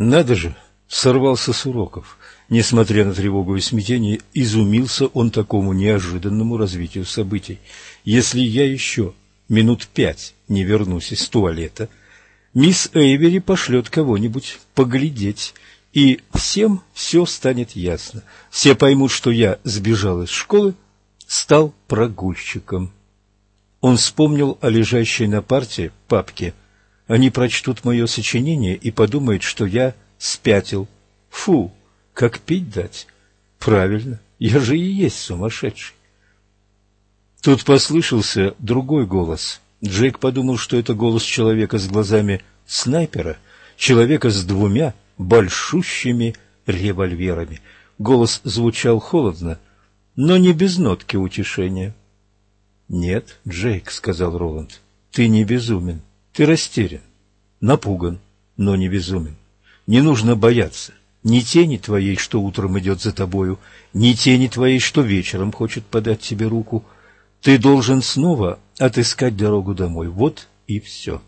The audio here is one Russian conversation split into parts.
Надо же, сорвался с уроков. Несмотря на тревогу и смятение, изумился он такому неожиданному развитию событий. Если я еще минут пять не вернусь из туалета, мисс Эйвери пошлет кого-нибудь поглядеть, и всем все станет ясно. Все поймут, что я сбежал из школы, стал прогульщиком. Он вспомнил о лежащей на парте папке. Они прочтут мое сочинение и подумают, что я спятил. Фу, как пить дать? Правильно, я же и есть сумасшедший. Тут послышался другой голос. Джейк подумал, что это голос человека с глазами снайпера, человека с двумя большущими револьверами. Голос звучал холодно, но не без нотки утешения. «Нет, Джейк», — сказал Роланд, — «ты не безумен, ты растерян, напуган, но не безумен. Не нужно бояться ни тени твоей, что утром идет за тобою, ни тени твоей, что вечером хочет подать тебе руку. Ты должен снова отыскать дорогу домой. Вот и все».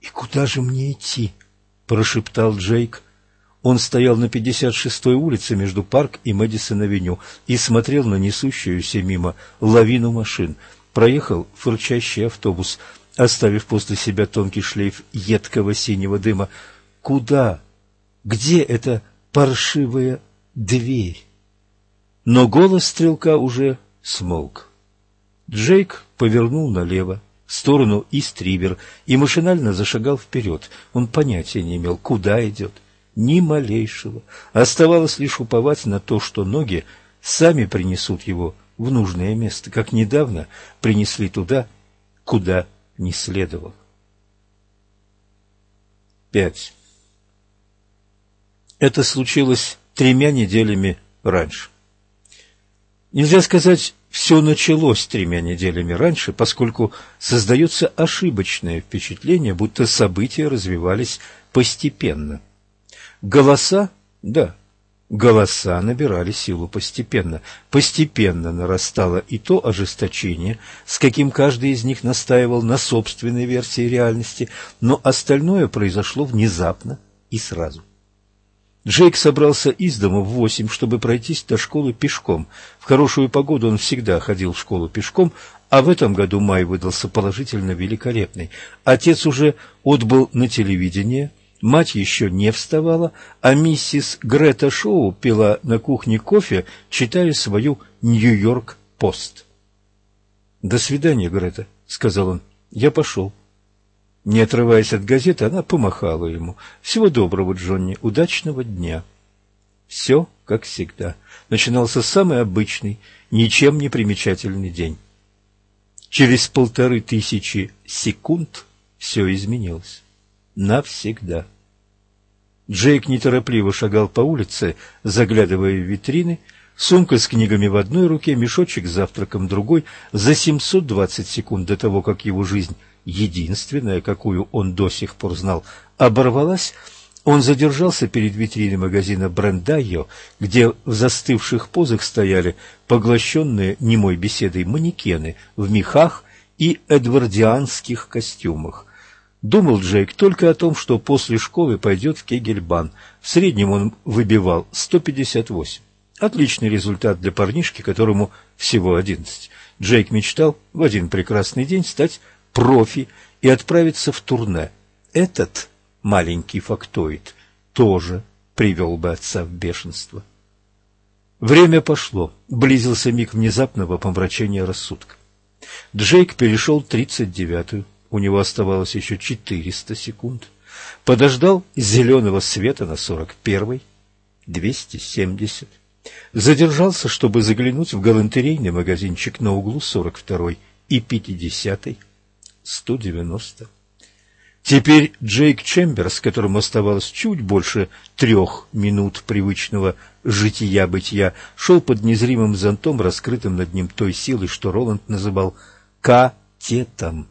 «И куда же мне идти?» — прошептал Джейк. Он стоял на 56-й улице между Парк и Мэдисон-авеню и смотрел на несущуюся мимо лавину машин. Проехал фырчащий автобус, оставив после себя тонкий шлейф едкого синего дыма. Куда? Где эта паршивая дверь? Но голос стрелка уже смолк. Джейк повернул налево, в сторону Истрибер, и машинально зашагал вперед. Он понятия не имел, куда идет ни малейшего. Оставалось лишь уповать на то, что ноги сами принесут его в нужное место, как недавно принесли туда, куда не следовало. Пять. Это случилось тремя неделями раньше. Нельзя сказать, все началось тремя неделями раньше, поскольку создается ошибочное впечатление, будто события развивались постепенно – Голоса, да, голоса набирали силу постепенно. Постепенно нарастало и то ожесточение, с каким каждый из них настаивал на собственной версии реальности, но остальное произошло внезапно и сразу. Джейк собрался из дома в восемь, чтобы пройтись до школы пешком. В хорошую погоду он всегда ходил в школу пешком, а в этом году май выдался положительно великолепный. Отец уже отбыл на телевидение – Мать еще не вставала, а миссис Грета Шоу пила на кухне кофе, читая свою «Нью-Йорк-Пост». «До свидания, Грета», — сказал он. «Я пошел». Не отрываясь от газеты, она помахала ему. «Всего доброго, Джонни, удачного дня». Все, как всегда. Начинался самый обычный, ничем не примечательный день. Через полторы тысячи секунд все изменилось. Навсегда. Джейк неторопливо шагал по улице, заглядывая в витрины, сумка с книгами в одной руке, мешочек с завтраком другой, за 720 секунд до того, как его жизнь, единственная, какую он до сих пор знал, оборвалась, он задержался перед витриной магазина Брендайо, где в застывших позах стояли поглощенные немой беседой манекены в мехах и эдвардианских костюмах. Думал Джейк только о том, что после школы пойдет в Кегельбан. В среднем он выбивал 158. Отличный результат для парнишки, которому всего 11. Джейк мечтал в один прекрасный день стать профи и отправиться в турне. Этот маленький фактоид тоже привел бы отца в бешенство. Время пошло. Близился миг внезапного помрачения рассудка. Джейк перешел тридцать девятую у него оставалось еще 400 секунд. Подождал зеленого света на 41-й, 270. Задержался, чтобы заглянуть в галантерейный магазинчик на углу 42-й и 50-й, 190. Теперь Джейк Чемберс, которому оставалось чуть больше трех минут привычного жития-бытия, шел под незримым зонтом, раскрытым над ним той силой, что Роланд называл «катетом».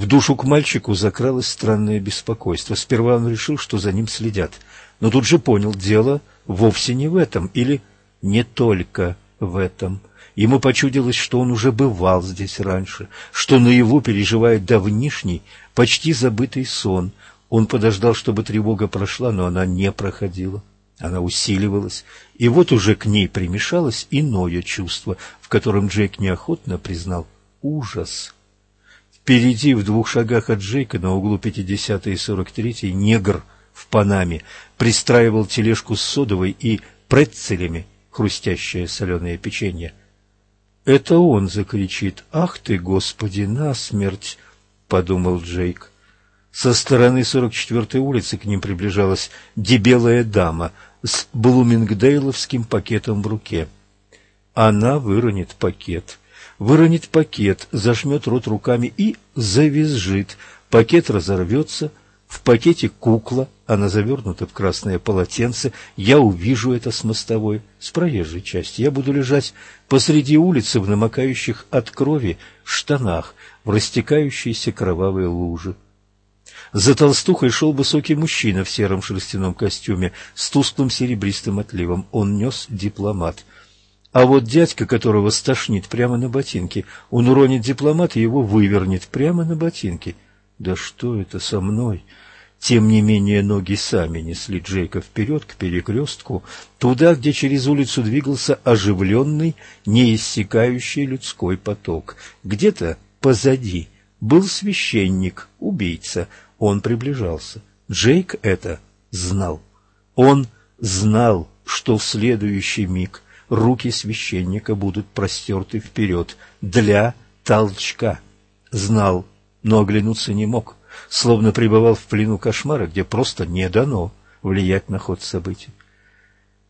В душу к мальчику закралось странное беспокойство. Сперва он решил, что за ним следят, но тут же понял, дело вовсе не в этом, или не только в этом. Ему почудилось, что он уже бывал здесь раньше, что наяву переживает давнишний, почти забытый сон. Он подождал, чтобы тревога прошла, но она не проходила. Она усиливалась, и вот уже к ней примешалось иное чувство, в котором Джейк неохотно признал ужас. Впереди, в двух шагах от Джейка, на углу 50 и 43 негр в Панаме пристраивал тележку с содовой и прецелями, хрустящее соленое печенье. Это он закричит «Ах ты, Господи, насмерть!» — подумал Джейк. Со стороны 44-й улицы к ним приближалась дебелая дама с блумингдейловским пакетом в руке. Она выронит пакет, выронит пакет, зажмет рот руками и завизжит. Пакет разорвется, в пакете кукла, она завернута в красное полотенце. Я увижу это с мостовой, с проезжей части. Я буду лежать посреди улицы в намокающих от крови штанах, в растекающейся кровавой луже. За толстухой шел высокий мужчина в сером шерстяном костюме с тусклым серебристым отливом. Он нес дипломат. А вот дядька, которого стошнит прямо на ботинке, он уронит дипломат и его вывернет прямо на ботинке. Да что это со мной? Тем не менее, ноги сами несли Джейка вперед к перекрестку, туда, где через улицу двигался оживленный, неиссякающий людской поток. Где-то позади был священник, убийца. Он приближался. Джейк это знал. Он знал, что в следующий миг руки священника будут простерты вперед для толчка. Знал, но оглянуться не мог словно пребывал в плену кошмара, где просто не дано влиять на ход событий.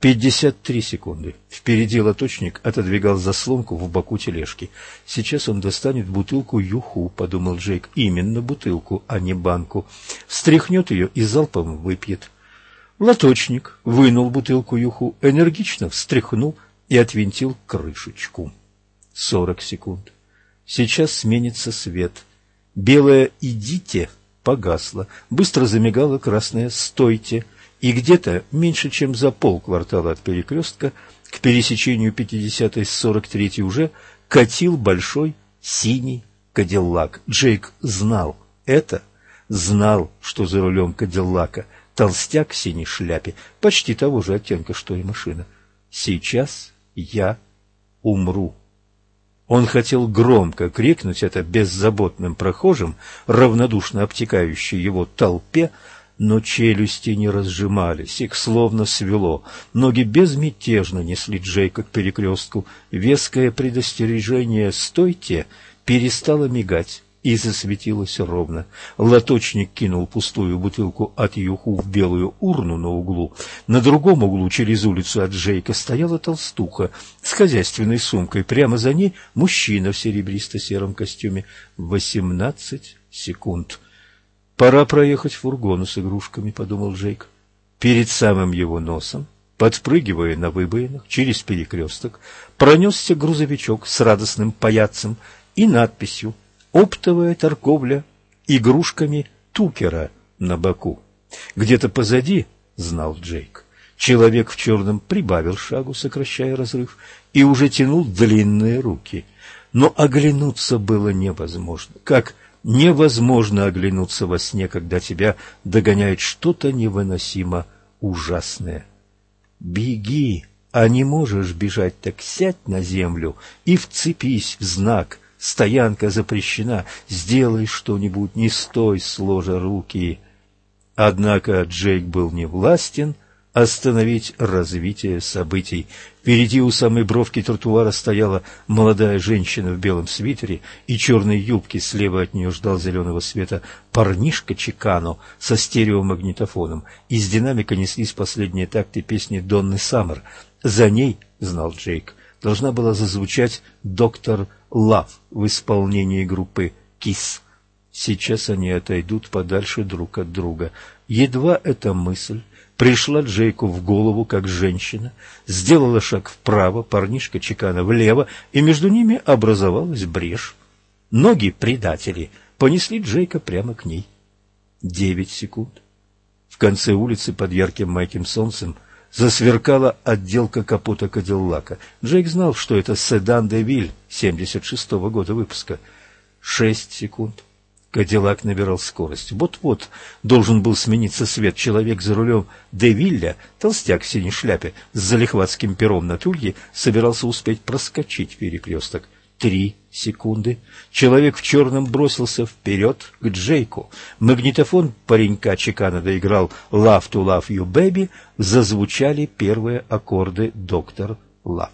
Пятьдесят три секунды. Впереди лоточник отодвигал заслонку в боку тележки. Сейчас он достанет бутылку юху, подумал Джейк. Именно бутылку, а не банку. Встряхнет ее и залпом выпьет. Лоточник вынул бутылку юху, энергично встряхнул и отвинтил крышечку. Сорок секунд. Сейчас сменится свет. Белое «идите» погасло, быстро замигало красное «стойте», и где-то меньше чем за полквартала от перекрестка к пересечению 50 с 43 уже катил большой синий кадиллак. Джейк знал это, знал, что за рулем кадиллака толстяк в синей шляпе, почти того же оттенка, что и машина. Сейчас я умру. Он хотел громко крикнуть это беззаботным прохожим, равнодушно обтекающей его толпе, но челюсти не разжимались, их словно свело. Ноги безмятежно несли Джейка к перекрестку. Веское предостережение «Стойте!» перестало мигать и засветилось ровно. Лоточник кинул пустую бутылку от юху в белую урну на углу. На другом углу, через улицу от Джейка, стояла толстуха с хозяйственной сумкой. Прямо за ней мужчина в серебристо-сером костюме. Восемнадцать секунд. «Пора проехать фургону с игрушками», — подумал Джейк. Перед самым его носом, подпрыгивая на выбоинах через перекресток, пронесся грузовичок с радостным паяцем и надписью оптовая торговля игрушками Тукера на боку. Где-то позади, знал Джейк, человек в черном прибавил шагу, сокращая разрыв, и уже тянул длинные руки. Но оглянуться было невозможно, как невозможно оглянуться во сне, когда тебя догоняет что-то невыносимо ужасное. Беги, а не можешь бежать, так сядь на землю и вцепись в знак — Стоянка запрещена. Сделай что-нибудь, не стой, сложа руки. Однако Джейк был не властен остановить развитие событий. Впереди у самой бровки тротуара стояла молодая женщина в белом свитере и черной юбке. Слева от нее ждал зеленого света парнишка Чикано со стереомагнитофоном. Из динамика неслись последние такты песни Донны Саммер. За ней, знал Джейк, должна была зазвучать доктор Лав в исполнении группы Кис. Сейчас они отойдут подальше друг от друга. Едва эта мысль пришла Джейку в голову, как женщина, сделала шаг вправо, парнишка Чекана влево, и между ними образовалась брешь. Ноги предатели понесли Джейка прямо к ней. Девять секунд. В конце улицы под ярким майким солнцем – засверкала отделка капота Кадиллака. Джейк знал, что это седан «Девиль» 76-го года выпуска. Шесть секунд. Кадиллак набирал скорость. Вот-вот должен был смениться свет. Человек за рулем Девилля, толстяк в синей шляпе с залихватским пером на тулье, собирался успеть проскочить перекресток. Три секунды. Человек в черном бросился вперед к Джейку. Магнитофон паренька Чекана доиграл «Love to love you, baby». Зазвучали первые аккорды «Доктор Лав».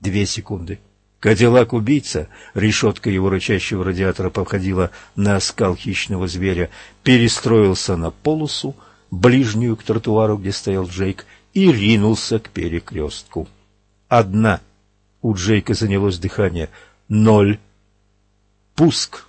Две секунды. Кадиллак-убийца, решетка его рычащего радиатора походила на оскал хищного зверя, перестроился на полосу, ближнюю к тротуару, где стоял Джейк, и ринулся к перекрестку. Одна. У Джейка занялось дыхание. Ноль. Пуск.